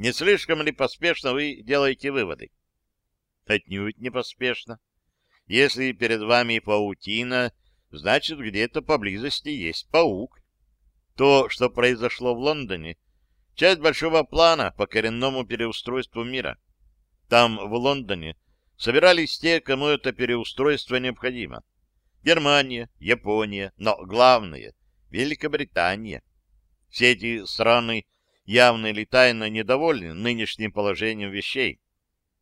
Не слишком ли поспешно вы делаете выводы? Отнюдь не поспешно. Если перед вами паутина, значит, где-то поблизости есть паук. То, что произошло в Лондоне, часть большого плана по коренному переустройству мира. Там, в Лондоне, собирались те, кому это переустройство необходимо. Германия, Япония, но главное — Великобритания. Все эти страны явно или тайно недовольны нынешним положением вещей.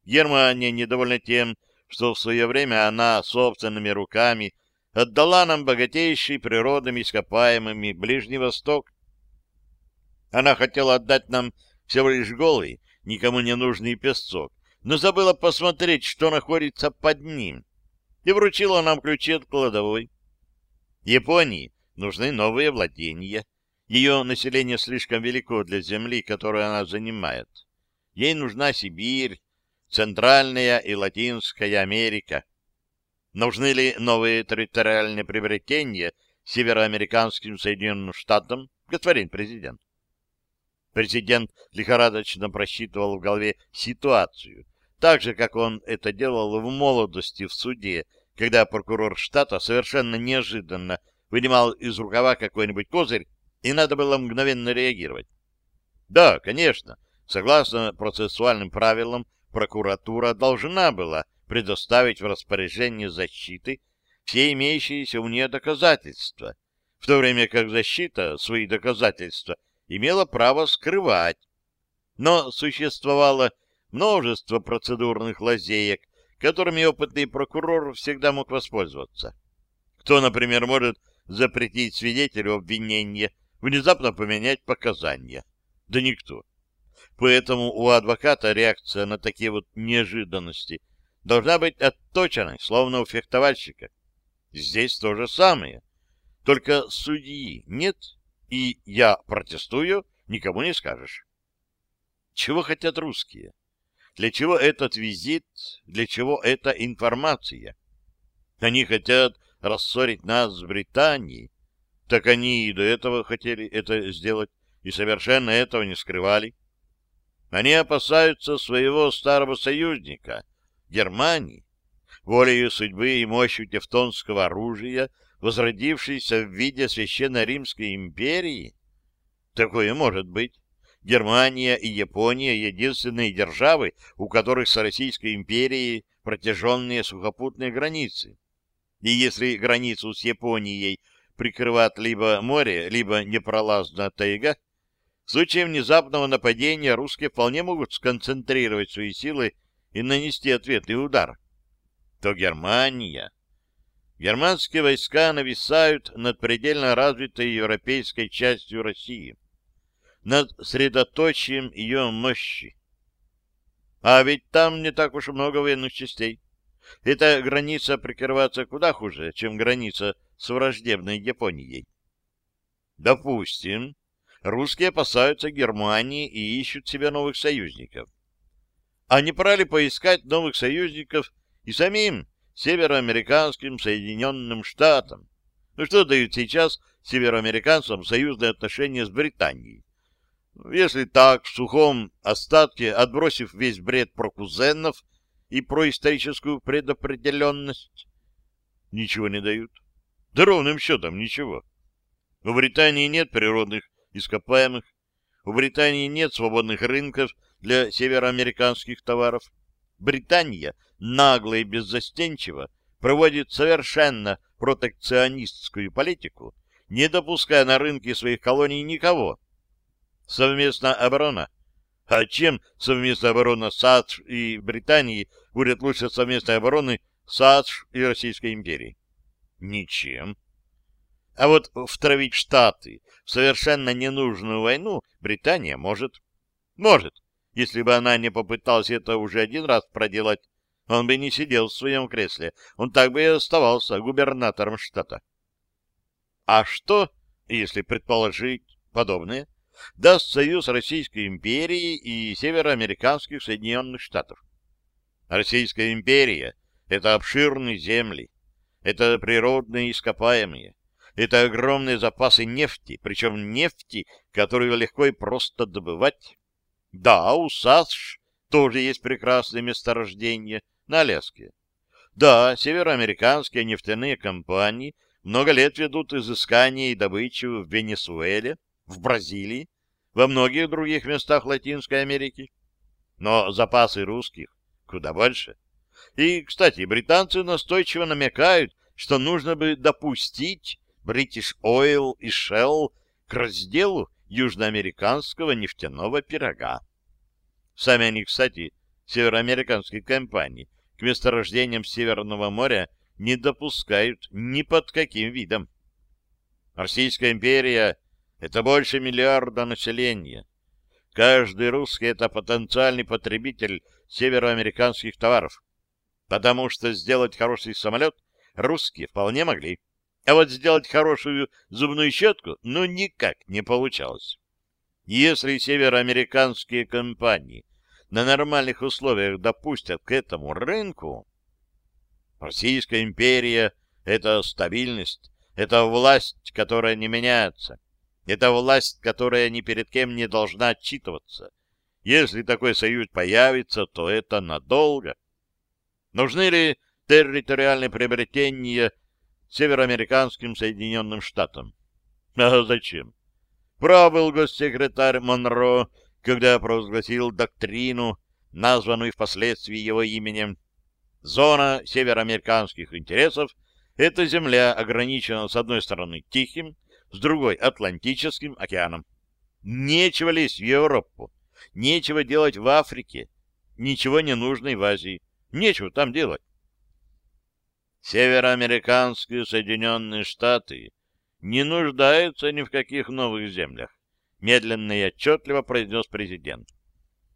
Германия недовольна тем, что в свое время она собственными руками отдала нам богатейший природными ископаемыми Ближний Восток. Она хотела отдать нам всего лишь голый, никому не нужный песцов, но забыла посмотреть, что находится под ним, и вручила нам ключи от кладовой. Японии нужны новые владения. Ее население слишком велико для земли, которую она занимает. Ей нужна Сибирь, Центральная и Латинская Америка. Нужны ли новые территориальные приобретения североамериканским Соединенным Штатам, господин президент? Президент лихорадочно просчитывал в голове ситуацию, так же, как он это делал в молодости в суде, когда прокурор штата совершенно неожиданно вынимал из рукава какой-нибудь козырь, и надо было мгновенно реагировать. Да, конечно, согласно процессуальным правилам, прокуратура должна была предоставить в распоряжение защиты все имеющиеся у нее доказательства, в то время как защита свои доказательства имела право скрывать. Но существовало множество процедурных лазеек, которыми опытный прокурор всегда мог воспользоваться. Кто, например, может запретить свидетелю обвинения внезапно поменять показания? Да никто. Поэтому у адвоката реакция на такие вот неожиданности должна быть отточенной, словно у фехтовальщика. Здесь то же самое. Только судьи нет, и я протестую, никому не скажешь. Чего хотят русские? Для чего этот визит? Для чего эта информация? Они хотят рассорить нас с Британией. Так они и до этого хотели это сделать, и совершенно этого не скрывали. Они опасаются своего старого союзника, Германии, волею судьбы и мощью тевтонского оружия, возродившейся в виде Священной Римской империи? Такое может быть. Германия и Япония — единственные державы, у которых с Российской империей протяженные сухопутные границы. И если границу с Японией прикрывает либо море, либо непролазная тайга, в случае внезапного нападения русские вполне могут сконцентрировать свои силы и нанести ответный удар. То Германия... Германские войска нависают над предельно развитой европейской частью России, над средоточием ее мощи. А ведь там не так уж много военных частей. Эта граница прикрывается куда хуже, чем граница с враждебной Японией. Допустим, русские опасаются Германии и ищут себе новых союзников. А не пора ли поискать новых союзников и самим североамериканским Соединенным Штатам? Ну что дают сейчас североамериканцам союзные отношения с Британией? Если так, в сухом остатке, отбросив весь бред про кузенов и про историческую предопределенность, ничего не дают. Да ровным счетом ничего. У Британии нет природных ископаемых, у Британии нет свободных рынков для североамериканских товаров. Британия нагло и беззастенчиво проводит совершенно протекционистскую политику, не допуская на рынке своих колоний никого. Совместная оборона. А чем совместная оборона САДШ и Британии будет лучше совместной обороны САДШ и Российской империи? Ничем. А вот втравить Штаты в совершенно ненужную войну Британия может. Может, если бы она не попыталась это уже один раз проделать, он бы не сидел в своем кресле, он так бы и оставался губернатором штата. А что, если предположить подобное, даст союз Российской империи и североамериканских Соединенных Штатов? Российская империя — это обширные земли, это природные ископаемые, это огромные запасы нефти, причем нефти, которую легко и просто добывать. Да, у САСШ тоже есть прекрасные месторождения на Аляске. Да, североамериканские нефтяные компании много лет ведут изыскания и добычу в Венесуэле, в Бразилии, во многих других местах Латинской Америки. Но запасы русских куда больше. И, кстати, британцы настойчиво намекают, что нужно бы допустить British Oil и Shell к разделу южноамериканского нефтяного пирога. Сами они, кстати, североамериканские компании, к месторождениям Северного моря не допускают ни под каким видом. Российская империя — это больше миллиарда населения. Каждый русский — это потенциальный потребитель североамериканских товаров, потому что сделать хороший самолет русские вполне могли. А вот сделать хорошую зубную щетку, ну, никак не получалось. Если североамериканские компании на нормальных условиях допустят к этому рынку, Российская империя — это стабильность, это власть, которая не меняется, это власть, которая ни перед кем не должна отчитываться. Если такой союз появится, то это надолго. Нужны ли территориальные приобретения североамериканским Соединенным Штатам. А зачем? Прав был госсекретарь Монро, когда провозгласил доктрину, названную впоследствии его именем. Зона североамериканских интересов — это земля, ограничена с одной стороны Тихим, с другой — Атлантическим океаном. Нечего лезть в Европу, нечего делать в Африке, ничего не нужно и в Азии. Нечего там делать. Североамериканские Соединенные Штаты не нуждаются ни в каких новых землях, медленно и отчетливо произнес президент.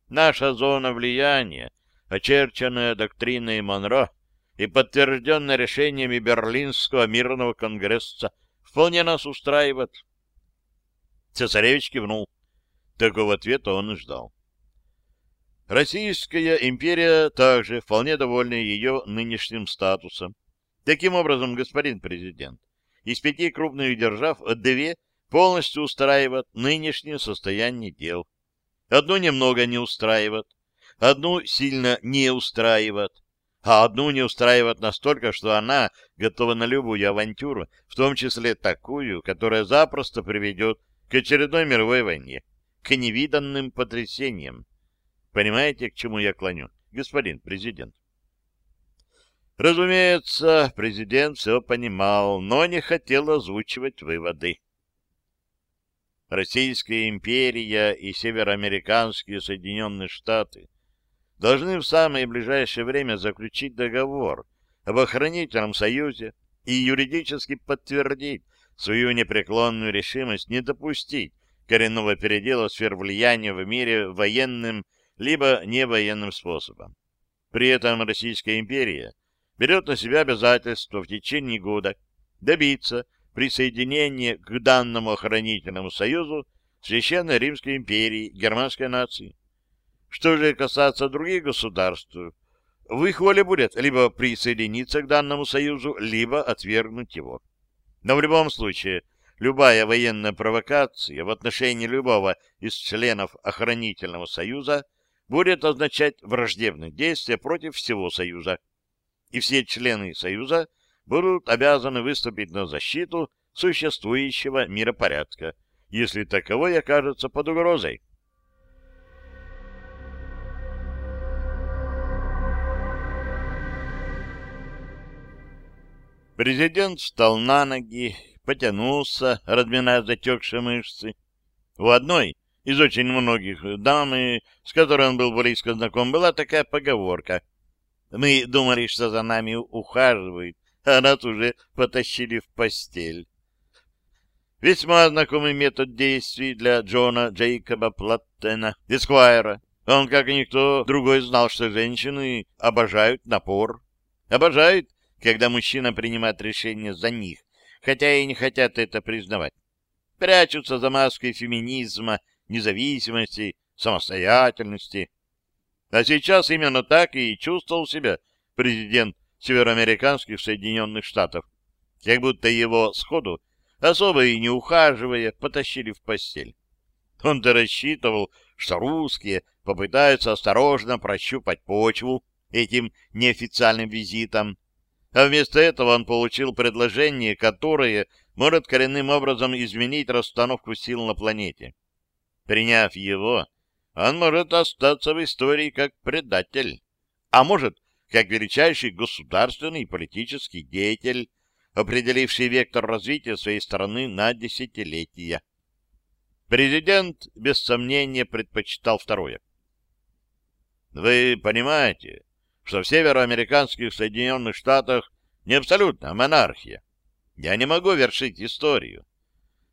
Наша зона влияния, очерченная доктриной Монро и подтвержденная решениями Берлинского мирного конгресса, вполне нас устраивает. Цесаревич кивнул. Такого ответа он и ждал. Российская империя также вполне довольна ее нынешним статусом. Таким образом, господин президент, из пяти крупных держав две полностью устраивают нынешнее состояние дел. Одну немного не устраивает, одну сильно не устраивает, а одну не устраивает настолько, что она готова на любую авантюру, в том числе такую, которая запросто приведет к очередной мировой войне, к невиданным потрясениям. Понимаете, к чему я клоню, господин президент? Разумеется, президент все понимал, но не хотел озвучивать выводы. Российская империя и североамериканские Соединенные Штаты должны в самое ближайшее время заключить договор об охранительном союзе и юридически подтвердить свою непреклонную решимость не допустить коренного передела сфер влияния в мире военным либо невоенным способом. При этом Российская империя берет на себя обязательство в течение года добиться присоединения к данному охранительному союзу Священной Римской империи германской нации. Что же касается других государств, в их воле будет либо присоединиться к данному союзу, либо отвергнуть его. Но в любом случае, любая военная провокация в отношении любого из членов охранительного союза будет означать враждебные действия против всего союза. И все члены союза будут обязаны выступить на защиту существующего миропорядка, если таковой окажется под угрозой. Президент встал на ноги, потянулся, разминая затекшие мышцы. У одной из очень многих дамы, с которой он был близко знаком, была такая поговорка. Мы думали, что за нами ухаживают, а нас уже потащили в постель. Весьма знакомый метод действий для Джона Джейкоба Платтена, Эсквайра. Он, как и никто другой, знал, что женщины обожают напор. Обожают, когда мужчина принимает решение за них, хотя и не хотят это признавать. Прячутся за маской феминизма, независимости, самостоятельности. А сейчас именно так и чувствовал себя президент североамериканских Соединенных Штатов, как будто его сходу, особо и не ухаживая, потащили в постель. Он-то рассчитывал, что русские попытаются осторожно прощупать почву этим неофициальным визитом, а вместо этого он получил предложение, которое может коренным образом изменить расстановку сил на планете. Приняв его, он может остаться в истории как предатель, а может, как величайший государственный и политический деятель, определивший вектор развития своей страны на десятилетия. Президент, без сомнения, предпочитал второе. Вы понимаете, что в североамериканских Соединенных Штатах не абсолютно монархия. Я не могу вершить историю.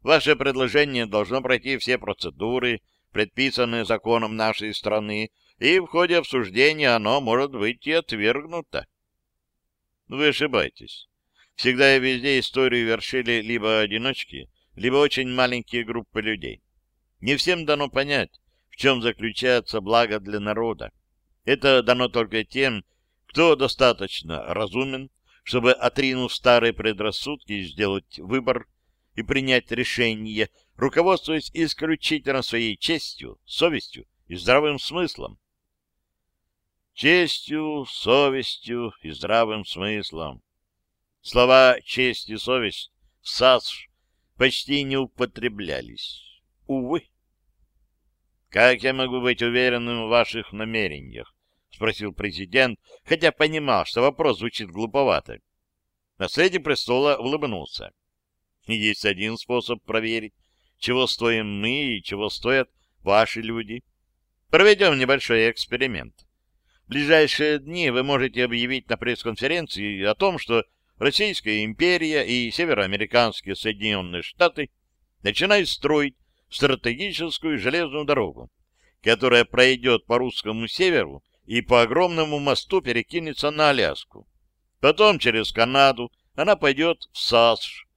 Ваше предложение должно пройти все процедуры, предписанные законом нашей страны, и в ходе обсуждения оно может быть и отвергнуто. Вы ошибаетесь. Всегда и везде историю вершили либо одиночки, либо очень маленькие группы людей. Не всем дано понять, в чем заключается благо для народа. Это дано только тем, кто достаточно разумен, чтобы, отринув старые предрассудки, сделать выбор и принять решение, руководствуясь исключительно своей честью, совестью и здравым смыслом. Честью, совестью и здравым смыслом. Слова «честь» и «совесть» в САСШ почти не употреблялись. Увы. «Как я могу быть уверенным в ваших намерениях?» — спросил президент, хотя понимал, что вопрос звучит глуповато. Наследник престола улыбнулся. Есть один способ проверить, чего стоим мы и чего стоят ваши люди. Проведем небольшой эксперимент. В ближайшие дни вы можете объявить на пресс-конференции о том, что Российская империя и североамериканские Соединенные Штаты начинают строить стратегическую железную дорогу, которая пройдет по русскому северу и по огромному мосту перекинется на Аляску. Потом через Канаду она пойдет в САСШ.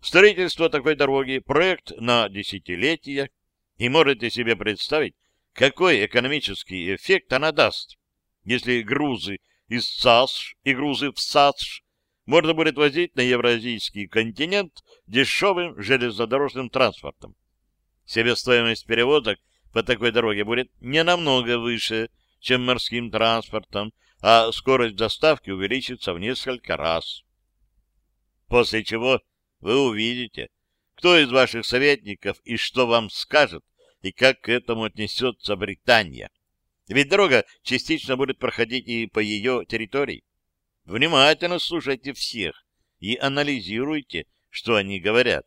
Строительство такой дороги — проект на десятилетия, и можете себе представить, какой экономический эффект она даст, если грузы из САСШ и грузы в САСШ можно будет возить на евразийский континент дешевым железнодорожным транспортом. Себестоимость перевозок по такой дороге будет не намного выше, чем морским транспортом, а скорость доставки увеличится в несколько раз. После чего вы увидите, кто из ваших советников и что вам скажет, и как к этому отнесется Британия. Ведь дорога частично будет проходить и по ее территории. Внимательно слушайте всех и анализируйте, что они говорят.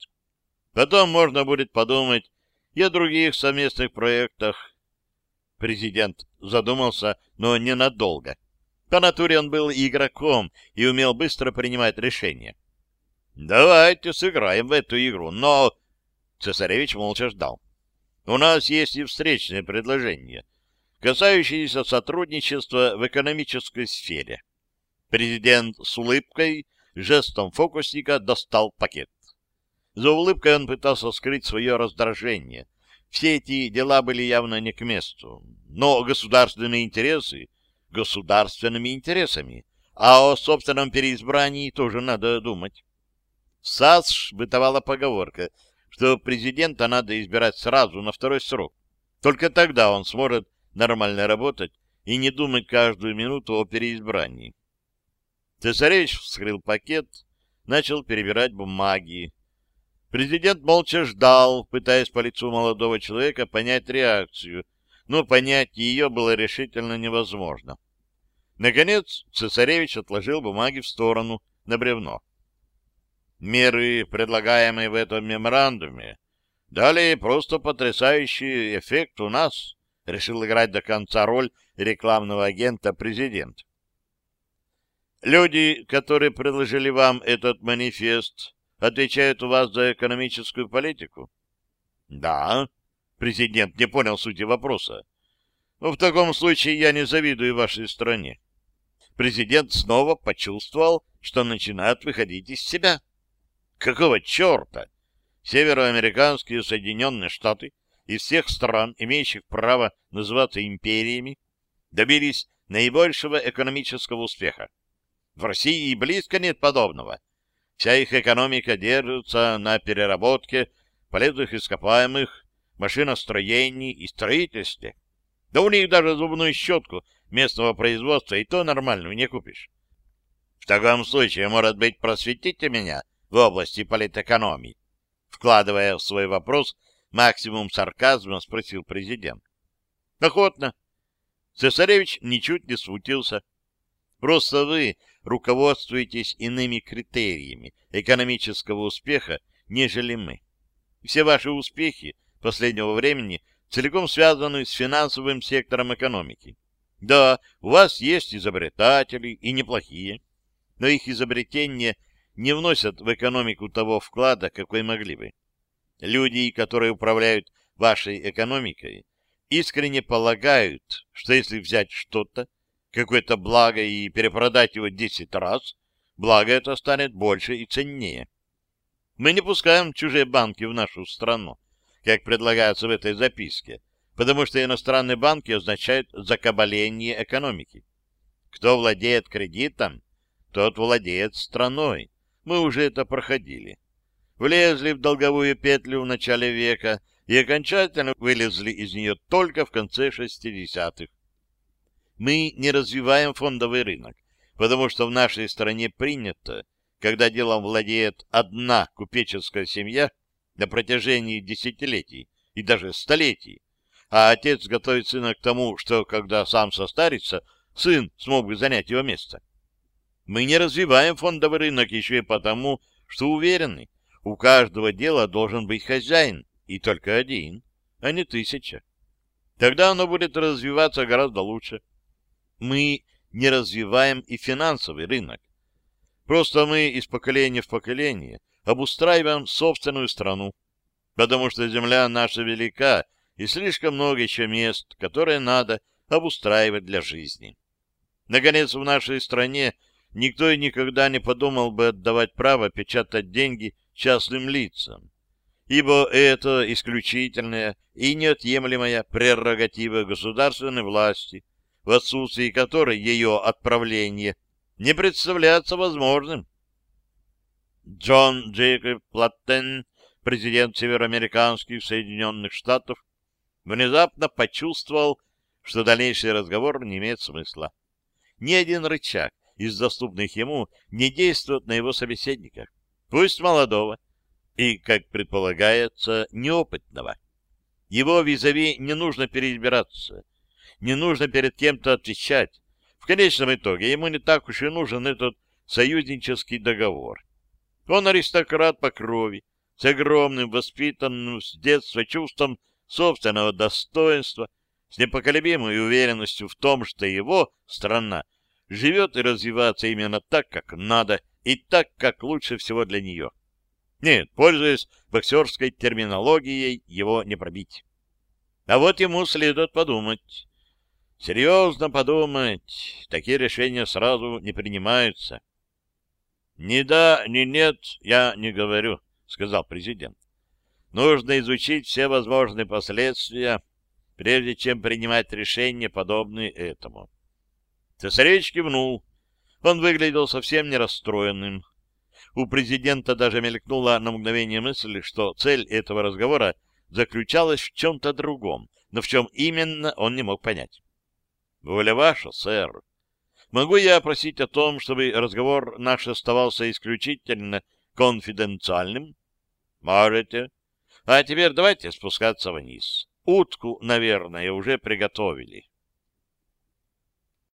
Потом можно будет подумать и о других совместных проектах. Президент задумался, но ненадолго. По натуре он был игроком и умел быстро принимать решения. «Давайте сыграем в эту игру, но...» Цесаревич молча ждал. «У нас есть и встречные предложения, касающиеся сотрудничества в экономической сфере». Президент с улыбкой, жестом фокусника достал пакет. За улыбкой он пытался скрыть свое раздражение. Все эти дела были явно не к месту. Но государственные интересы государственными интересами, а о собственном переизбрании тоже надо думать. В САСШ бытовала поговорка, что президента надо избирать сразу на второй срок. Только тогда он сможет нормально работать и не думать каждую минуту о переизбрании. Цесаревич вскрыл пакет, начал перебирать бумаги. Президент молча ждал, пытаясь по лицу молодого человека понять реакцию, но понять ее было решительно невозможно. Наконец цесаревич отложил бумаги в сторону, на бревно. Меры, предлагаемые в этом меморандуме, дали просто потрясающий эффект у нас, решил играть до конца роль рекламного агента президент. Люди, которые предложили вам этот манифест, отвечают у вас за экономическую политику? Да. Президент не понял сути вопроса. Но ну, в таком случае я не завидую вашей стране. Президент снова почувствовал, что начинает выходить из себя. Какого черта? Североамериканские Соединенные Штаты из всех стран, имеющих право называться империями, добились наибольшего экономического успеха. В России и близко нет подобного. Вся их экономика держится на переработке полезных ископаемых, машиностроении и строительстве. Да у них даже зубную щетку местного производства и то нормальную не купишь. В таком случае, может быть, просветите меня в области политэкономии? Вкладывая в свой вопрос максимум сарказма, спросил президент. Охотно. Цесаревич ничуть не смутился. Просто вы руководствуетесь иными критериями экономического успеха, нежели мы. Все ваши успехи последнего времени целиком связаны с финансовым сектором экономики. Да, у вас есть изобретатели, и неплохие, но их изобретения не вносят в экономику того вклада, какой могли бы. Люди, которые управляют вашей экономикой, искренне полагают, что если взять что-то, какое-то благо и перепродать его десять раз, благо это станет больше и ценнее. Мы не пускаем чужие банки в нашу страну, как предлагается в этой записке, потому что иностранные банки означают закабаление экономики. Кто владеет кредитом, тот владеет страной. Мы уже это проходили. Влезли в долговую петлю в начале века и окончательно вылезли из нее только в конце 60-х. Мы не развиваем фондовый рынок, потому что в нашей стране принято, когда делом владеет одна купеческая семья на протяжении десятилетий и даже столетий, а отец готовит сына к тому, что, когда сам состарится, сын смог бы занять его место. Мы не развиваем фондовый рынок еще и потому, что уверены, у каждого дела должен быть хозяин, и только один, а не тысяча. Тогда оно будет развиваться гораздо лучше. Мы не развиваем и финансовый рынок. Просто мы из поколения в поколение обустраиваем собственную страну, потому что земля наша велика, и слишком много еще мест, которые надо обустраивать для жизни. Наконец, в нашей стране никто и никогда не подумал бы отдавать право печатать деньги частным лицам, ибо это исключительная и неотъемлемая прерогатива государственной власти, в отсутствии которой ее отправление не представляется возможным. Джон Джейкоб Платтен, президент североамериканских Соединенных Штатов, внезапно почувствовал, что дальнейший разговор не имеет смысла. Ни один рычаг из доступных ему не действует на его собеседника, пусть молодого и, как предполагается, неопытного. Его визави не нужно переизбираться, не нужно перед кем-то отвечать. В конечном итоге ему не так уж и нужен этот союзнический договор. Он аристократ по крови, с огромным воспитанным с детства чувством собственного достоинства, с непоколебимой уверенностью в том, что его страна живет и развивается именно так, как надо, и так, как лучше всего для нее. Нет, пользуясь боксерской терминологией, его не пробить. А вот ему следует подумать. Серьезно подумать. Такие решения сразу не принимаются. «Ни да, ни нет, я не говорю», — сказал президент. «Нужно изучить все возможные последствия, прежде чем принимать решения, подобные этому». Цесаревич кивнул. Он выглядел совсем не расстроенным. У президента даже мелькнула на мгновение мысль, что цель этого разговора заключалась в чем-то другом, но в чем именно он не мог понять. «Воля ваша, сэр», Могу я просить о том, чтобы разговор наш оставался исключительно конфиденциальным? Можете. А теперь давайте спускаться вниз. Утку, наверное, уже приготовили.